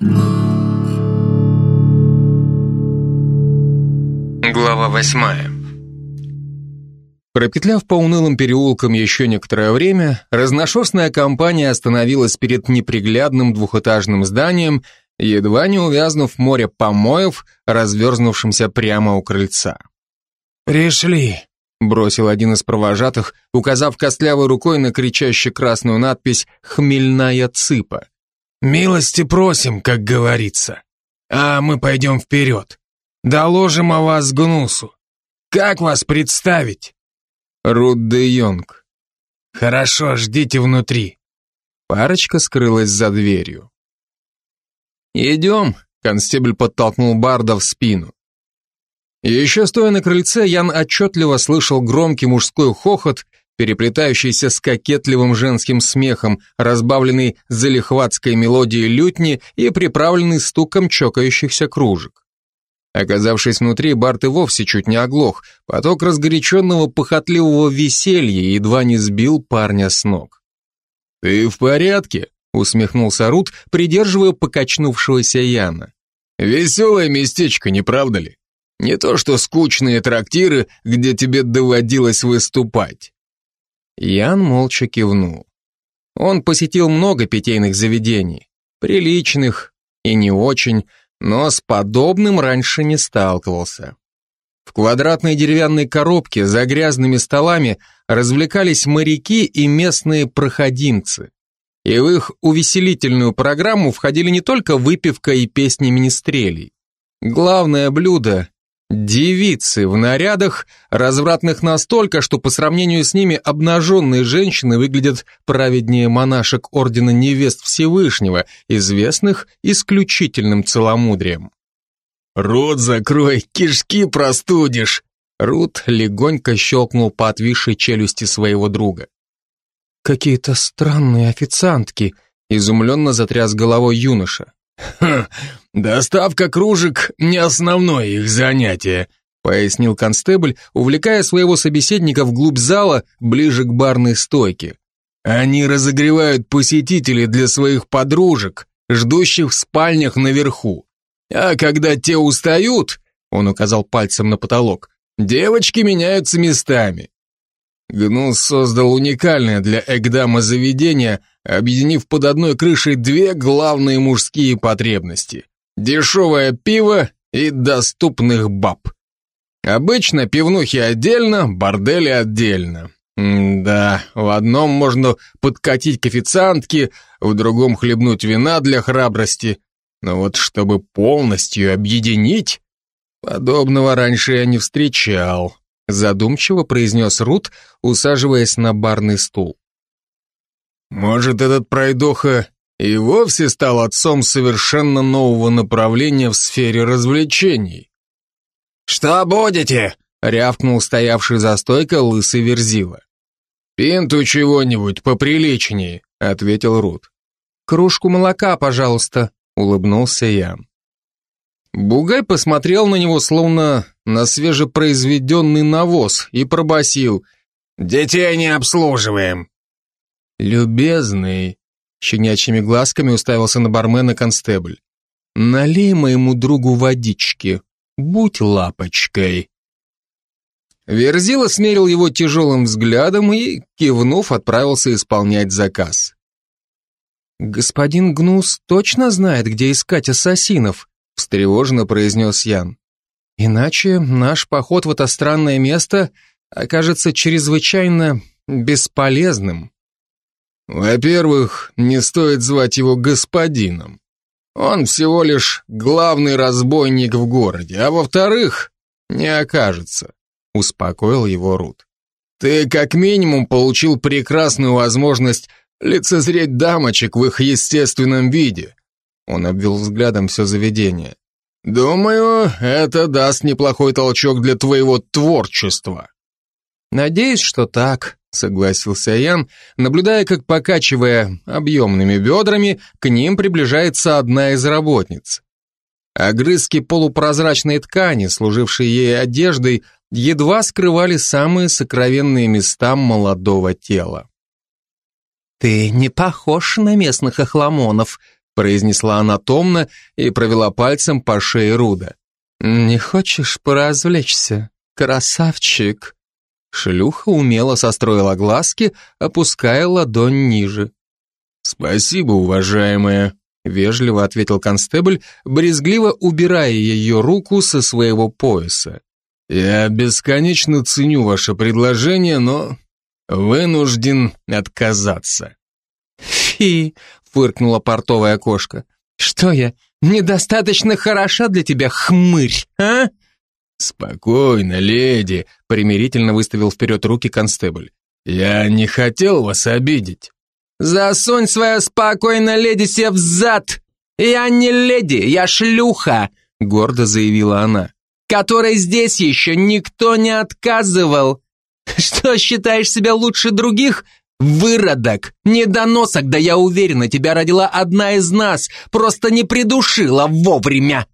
Глава восьмая Пропетляв по унылым переулкам еще некоторое время, разношерстная компания остановилась перед неприглядным двухэтажным зданием, едва не увязнув в море помоев, разверзнувшимся прямо у крыльца. «Пришли», — бросил один из провожатых, указав костлявой рукой на кричащую красную надпись «Хмельная цыпа». «Милости просим, как говорится. А мы пойдем вперед. Доложим о вас Гнусу. Как вас представить?» Рут де Йонг. Хорошо, ждите внутри. Парочка скрылась за дверью. Идем, констебль подтолкнул Барда в спину. еще стоя на крыльце, Ян отчетливо слышал громкий мужской хохот, переплетающийся с кокетливым женским смехом, разбавленный залихватской мелодией лютни и приправленный стуком чокающихся кружек. Оказавшись внутри, Барт и вовсе чуть не оглох. Поток разгоряченного похотливого веселья едва не сбил парня с ног. «Ты в порядке?» — усмехнулся Рут, придерживая покачнувшегося Яна. «Веселое местечко, не правда ли? Не то что скучные трактиры, где тебе доводилось выступать». Ян молча кивнул. Он посетил много питейных заведений, приличных и не очень, но с подобным раньше не сталкивался. В квадратной деревянной коробке за грязными столами развлекались моряки и местные проходимцы. И в их увеселительную программу входили не только выпивка и песни министрелей. Главное блюдо Девицы в нарядах, развратных настолько, что по сравнению с ними обнаженные женщины выглядят праведнее монашек Ордена Невест Всевышнего, известных исключительным целомудрием. «Рот закрой, кишки простудишь!» Рут легонько щелкнул по отвисшей челюсти своего друга. «Какие-то странные официантки», — изумленно затряс головой юноша. «Ха, доставка кружек — не основное их занятие», пояснил констебль, увлекая своего собеседника вглубь зала, ближе к барной стойке. «Они разогревают посетителей для своих подружек, ждущих в спальнях наверху. А когда те устают, он указал пальцем на потолок, девочки меняются местами. Гнус создал уникальное для Эгдама заведение, объединив под одной крышей две главные мужские потребности – дешевое пиво и доступных баб. Обычно пивнухи отдельно, бордели отдельно. М да, в одном можно подкатить к официантке, в другом хлебнуть вина для храбрости. Но вот чтобы полностью объединить, подобного раньше я не встречал задумчиво произнес Рут, усаживаясь на барный стул. Может, этот пройдоха и вовсе стал отцом совершенно нового направления в сфере развлечений. «Что будете?» — рявкнул стоявший за стойкой лысый верзила. «Пинту чего-нибудь поприличнее», — ответил Рут. «Кружку молока, пожалуйста», — улыбнулся я. Бугай посмотрел на него, словно на свежепроизведенный навоз, и пробасил: «Детей не обслуживаем». «Любезный», — щенячьими глазками уставился на бармена констебль, «налей моему другу водички, будь лапочкой». Верзила смерил его тяжелым взглядом и, кивнув, отправился исполнять заказ. «Господин Гнус точно знает, где искать ассасинов?» встревоженно произнес Ян. Иначе наш поход в это странное место окажется чрезвычайно бесполезным. Во-первых, не стоит звать его господином. Он всего лишь главный разбойник в городе, а во-вторых, не окажется, успокоил его Рут. Ты как минимум получил прекрасную возможность лицезреть дамочек в их естественном виде, он обвел взглядом все заведение. «Думаю, это даст неплохой толчок для твоего творчества». «Надеюсь, что так», — согласился Ян, наблюдая, как, покачивая объемными бедрами, к ним приближается одна из работниц. Огрызки полупрозрачной ткани, служившей ей одеждой, едва скрывали самые сокровенные места молодого тела. «Ты не похож на местных охламонов», произнесла она томно и провела пальцем по шее Руда. «Не хочешь поразвлечься, красавчик?» Шлюха умело состроила глазки, опуская ладонь ниже. «Спасибо, уважаемая», — вежливо ответил констебль, брезгливо убирая ее руку со своего пояса. «Я бесконечно ценю ваше предложение, но вынужден отказаться». «Фи!» — фыркнула портовая кошка. «Что я, недостаточно хороша для тебя, хмырь, а?» «Спокойно, леди», — примирительно выставил вперед руки констебль. «Я не хотел вас обидеть». «Засунь свое спокойно, леди, себе в зад! Я не леди, я шлюха!» — гордо заявила она. «Которой здесь еще никто не отказывал! Что, считаешь себя лучше других? Выродок! Недоносок, да я уверена, тебя родила одна из нас, просто не придушила вовремя!»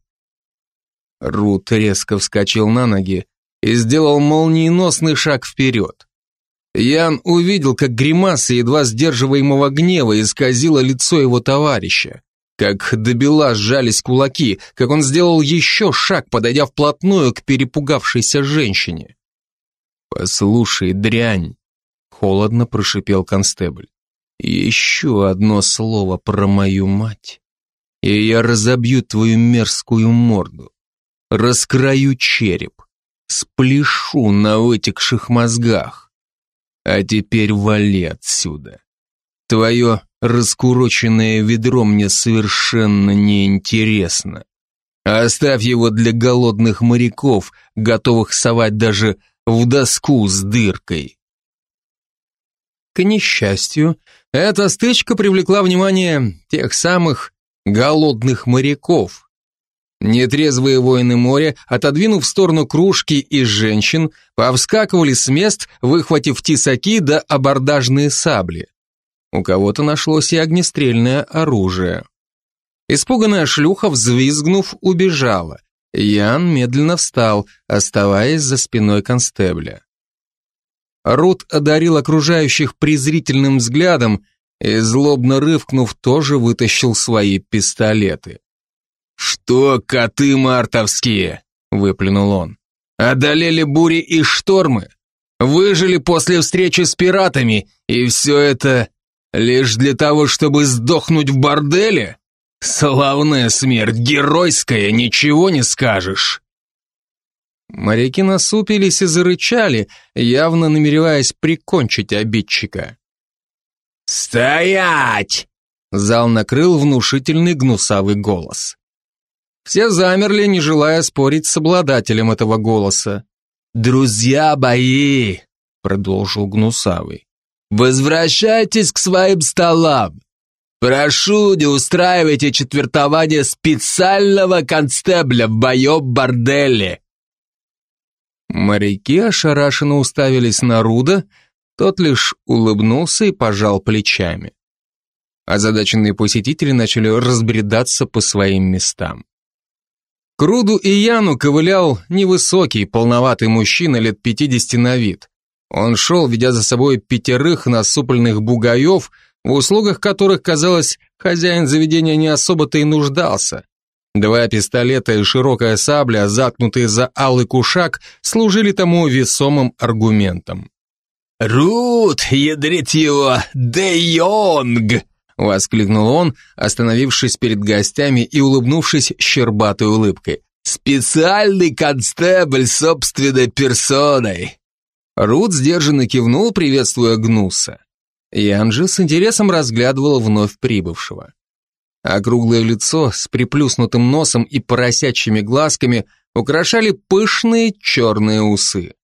Рут резко вскочил на ноги и сделал молниеносный шаг вперед. Ян увидел, как гримаса едва сдерживаемого гнева исказила лицо его товарища, как до бела сжались кулаки, как он сделал еще шаг, подойдя вплотную к перепугавшейся женщине. «Послушай, дрянь!» — холодно прошипел констебль. «Еще одно слово про мою мать, и я разобью твою мерзкую морду раскрою череп, спляшу на вытекших мозгах. А теперь вали отсюда. Твое раскуроченное ведро мне совершенно неинтересно. Оставь его для голодных моряков, готовых совать даже в доску с дыркой. К несчастью, эта стычка привлекла внимание тех самых голодных моряков, Нетрезвые воины моря, отодвинув в сторону кружки и женщин, повскакивали с мест, выхватив тесаки да абордажные сабли. У кого-то нашлось и огнестрельное оружие. Испуганная шлюха, взвизгнув, убежала. Ян медленно встал, оставаясь за спиной констебля. Рут одарил окружающих презрительным взглядом и, злобно рывкнув, тоже вытащил свои пистолеты. «Что, коты мартовские?» — выплюнул он. «Одолели бури и штормы, выжили после встречи с пиратами, и все это лишь для того, чтобы сдохнуть в борделе? Славная смерть, геройская, ничего не скажешь!» Моряки насупились и зарычали, явно намереваясь прикончить обидчика. «Стоять!» Зал накрыл внушительный гнусавый голос. Все замерли, не желая спорить с обладателем этого голоса. «Друзья мои!» — продолжил Гнусавый. «Возвращайтесь к своим столам. Прошу, не устраивайте четвертование специального констебля в моем борделе». Моряки ошарашенно уставились на Руда, тот лишь улыбнулся и пожал плечами. Озадаченные посетители начали разбредаться по своим местам. Круду и Яну ковылял невысокий, полноватый мужчина лет 50 на вид. Он шел, ведя за собой пятерых насупленных бугаев, в услугах которых, казалось, хозяин заведения не особо-то и нуждался. Два пистолета и широкая сабля, заткнутые за алый кушак, служили тому весомым аргументом. «Рут, ядрить его, Де Йонг!» Воскликнул он, остановившись перед гостями и улыбнувшись щербатой улыбкой. «Специальный констебль собственной персоной!» Рут сдержанно кивнул, приветствуя Гнуса. Ян же с интересом разглядывал вновь прибывшего. Округлое лицо с приплюснутым носом и поросячьими глазками украшали пышные черные усы.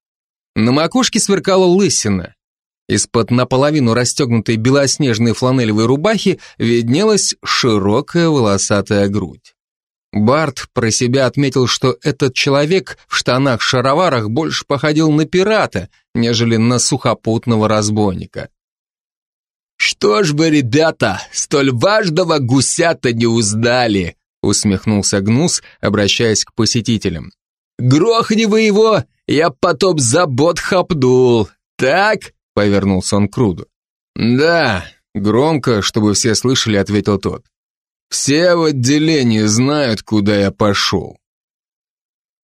На макушке сверкала лысина, из-под наполовину расстегнутой белоснежной фланелевой рубахи виднелась широкая волосатая грудь. Барт про себя отметил, что этот человек в штанах-шароварах больше походил на пирата, нежели на сухопутного разбойника. «Что ж вы, ребята, столь важного гуся-то не узнали!» усмехнулся Гнус, обращаясь к посетителям. «Грохни вы его, я потом забот хапнул, так?» Повернулся он к Руду. «Да», — громко, чтобы все слышали, ответил тот. Все в отделении знают, куда я пошел.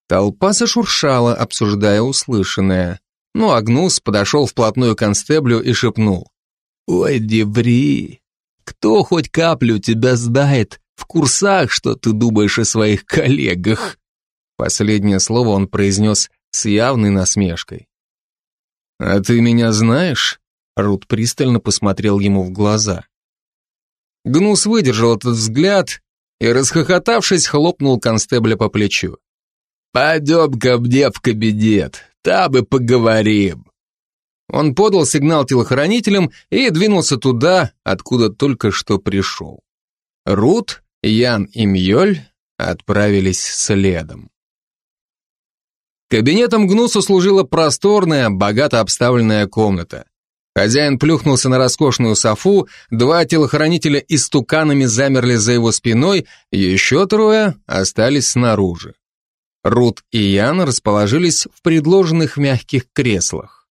Толпа зашуршала, обсуждая услышанное. Ну, Агнус подошел вплотную к констеблю и шепнул. «Ой, деври, кто хоть каплю тебя знает в курсах, что ты думаешь о своих коллегах?» Последнее слово он произнес с явной насмешкой. «А ты меня знаешь?» Рут пристально посмотрел ему в глаза. Гнус выдержал этот взгляд и, расхохотавшись, хлопнул констебля по плечу. «Пойдем ко мне в кабинет, там и поговорим». Он подал сигнал телохранителям и двинулся туда, откуда только что пришел. Рут, Ян и Мьёль отправились следом. Кабинетом Гнусу служила просторная, богато обставленная комната. Хозяин плюхнулся на роскошную софу, два телохранителя истуканами замерли за его спиной, еще трое остались снаружи. Рут и Ян расположились в предложенных мягких креслах.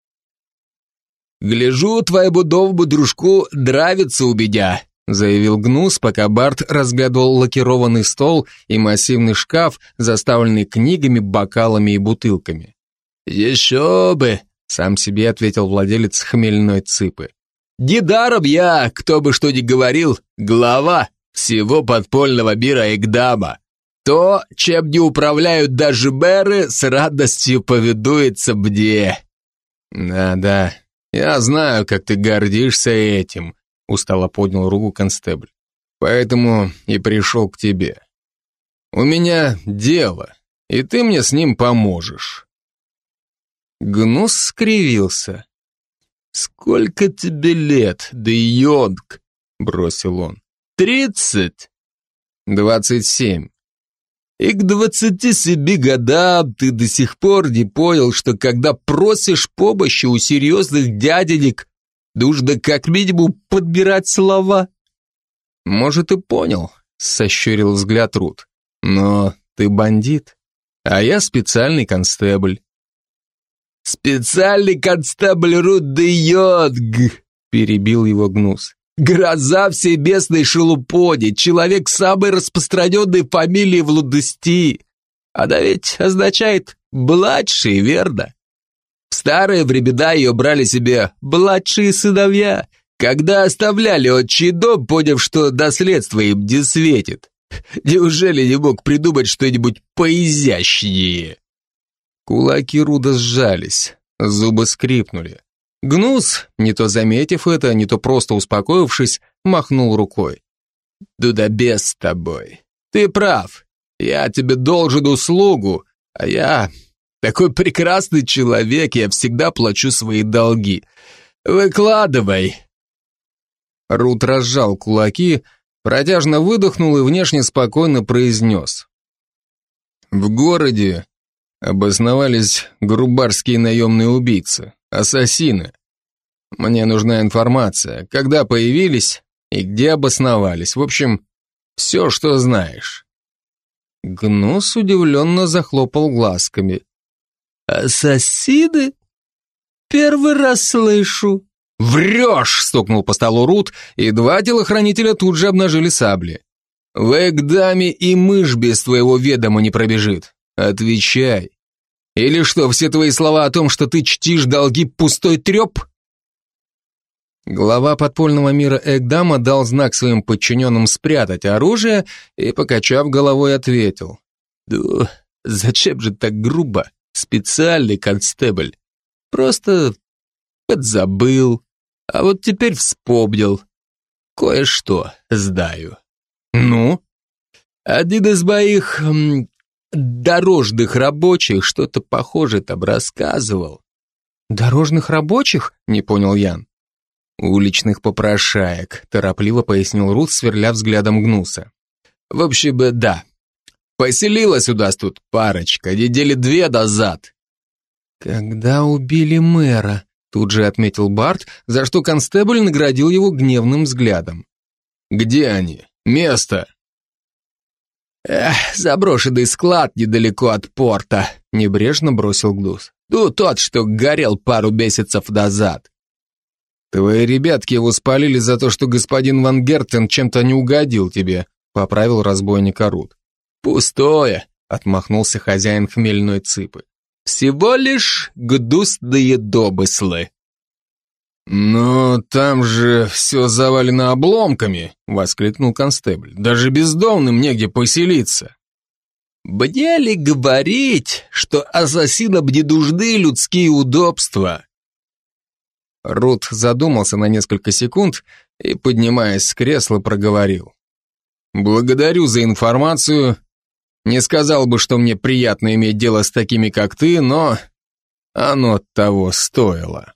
«Гляжу, твоему новому дружку нравится у меня», заявил Гнус, пока Барт разглядывал лакированный стол и массивный шкаф, заставленный книгами, бокалами и бутылками. «Еще бы!» — сам себе ответил владелец хмельной цыпы. «Недаром я, кто бы что ни говорил, глава всего подпольного мира Игдама. То, чем не управляют даже мэры, с радостью поведуется мне». «Да-да, я знаю, как ты гордишься этим», устало поднял руку констебль. Поэтому и пришел к тебе. У меня дело, и ты мне с ним поможешь. Гнус скривился. «Сколько тебе лет, да Йонг?» — бросил он. «Тридцать?» «Двадцать семь». «И к двадцати семи годам ты до сих пор не понял, что когда просишь помощи у серьезных дяденек, Нужно как минимум подбирать слова. Может, и понял, сощурил взгляд Рут. Но ты бандит, а я специальный констебль. Специальный констебль Рут де Йодг, перебил его Гнус. Гроза всей местной шелупони, человек самой распространенной фамилии в Лудости. Она ведь означает «младший», верно? Старые времена ее брали себе младшие сыновья, когда оставляли отчий дом, поняв, что наследство им не светит. Неужели не мог придумать что-нибудь поизящнее? Кулаки Руда сжались, зубы скрипнули. Гнус, не то заметив это, не то просто успокоившись, махнул рукой. «Дуда без тобой. Ты прав. Я тебе должен услугу, а я такой прекрасный человек, я всегда плачу свои долги. Выкладывай. Рут разжал кулаки, протяжно выдохнул и внешне спокойно произнес. В городе обосновались грубарские наемные убийцы, ассасины. Мне нужна информация, когда появились и где обосновались. В общем, все, что знаешь. Гнус удивленно захлопал глазками. «Ассасины? Первый раз слышу». «Врешь!» — стукнул по столу Рут, и два телохранителя тут же обнажили сабли. «В Экдаме и мышь без твоего ведома не пробежит. Отвечай. Или что, все твои слова о том, что ты чтишь долги, пустой треп?» Глава подпольного мира Экдама дал знак своим подчиненным спрятать оружие и, покачав головой, ответил. «Да зачем же так грубо? Специальный констебль. Просто подзабыл, а вот теперь вспомнил. Кое-что знаю. Ну? Один из моих м, дорожных рабочих что-то похожее там рассказывал. Дорожных рабочих? Не понял Ян. Уличных попрошаек, торопливо пояснил Рут, сверля взглядом Гнуса. В общем, да, Поселилась у нас тут парочка, недели две назад. Когда убили мэра, тут же отметил Барт, за что констебль наградил его гневным взглядом. Где они? Место? Эх, заброшенный склад недалеко от порта, небрежно бросил Глус. Ну, тот, что горел пару месяцев назад. Твои ребятки его спалили за то, что господин Ван Гертен чем-то не угодил тебе, поправил разбойника Рут. Пустое, отмахнулся хозяин хмельной цыпы. Всего лишь гдустые добыслы. «Но там же все завалено обломками!» — воскликнул констебль. «Даже бездомным негде поселиться!» «Мне ли говорить, что ассасинам не нужны людские удобства?» Рут задумался на несколько секунд и, поднимаясь с кресла, проговорил. «Благодарю за информацию. Не сказал бы, что мне приятно иметь дело с такими, как ты, но оно того стоило».